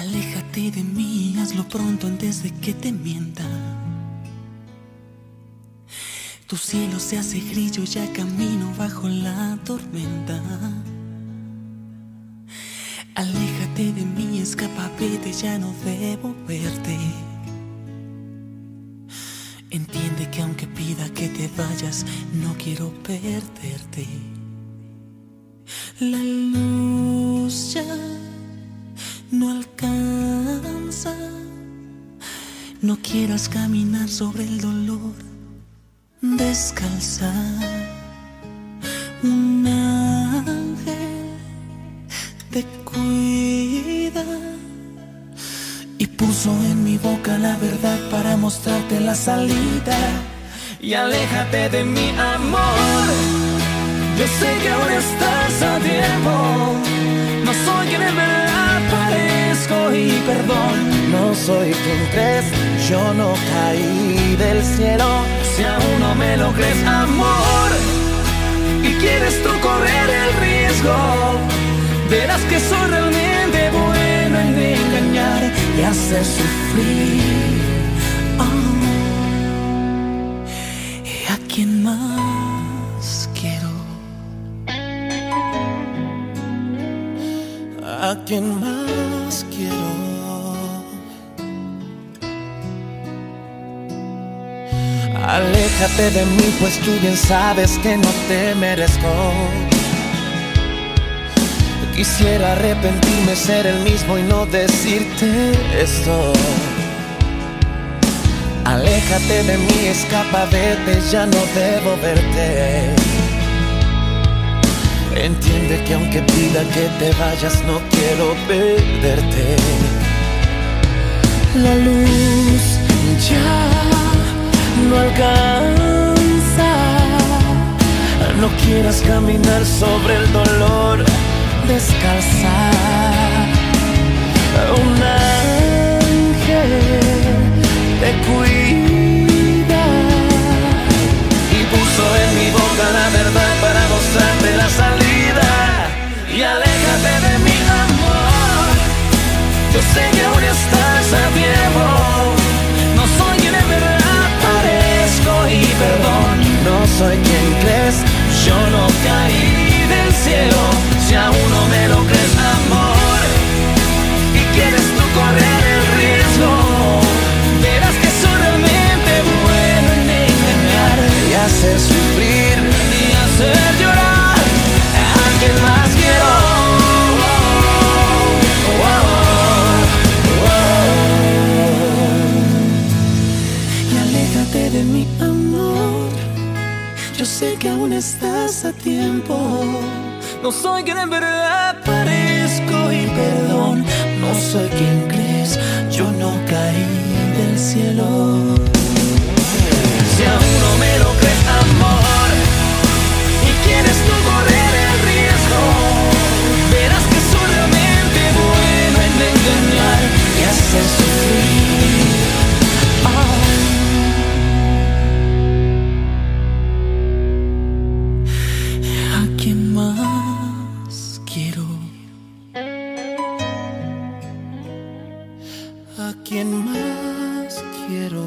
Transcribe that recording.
Aléjate de mí, hazlo pronto antes de que te mienta. Tu cielo se hace grillo, ya camino bajo la tormenta. Aléjate de mí, escapa, vete, ya no debo verte. Entiende que aunque pida que te vayas, no quiero perderte. La luz quieras caminar sobre el dolor descalza. Un ángel te cuida y puso en mi boca la verdad para mostrarte la salida. Y aléjate de mi amor. Yo sé que aún estás a tiempo. No soy quien en verdad parezco y perdón. Soy quien crees, yo no caí del cielo. Si aún no me lo crees, amor, y quieres tú correr el riesgo, verás que soy realmente bueno en engañar y hacer sufrir. Oh, ¿Y a quién más quiero? ¿A quién más quiero? Aléjate de mí, pues tú bien sabes que no te merezco. Quisiera arrepentirme, ser el mismo y no decirte esto. Aléjate de mí, escapa, vete, ya no debo verte. Entiende que aunque pida que te vayas, no quiero perderte. La luz ya quieras caminar sobre el dolor descalza. Un ángel te cuida y puso en mi boca la verdad para mostrarte la salida. Y aléjate de mi amor. Yo sé que aún estás a tiempo. No soy quien en verdad parezco y perdón. No soy quien crees, yo no caí del cielo. Si aún no me lo crees, amor, y quieres tú correr el riesgo, verás que soy realmente bueno en engañar y hacer sufrir y hacer estás a tiempo. No soy quien en verdad parezco y perdón. No soy quien crees, yo no caí quiero? ¿A quién más quiero?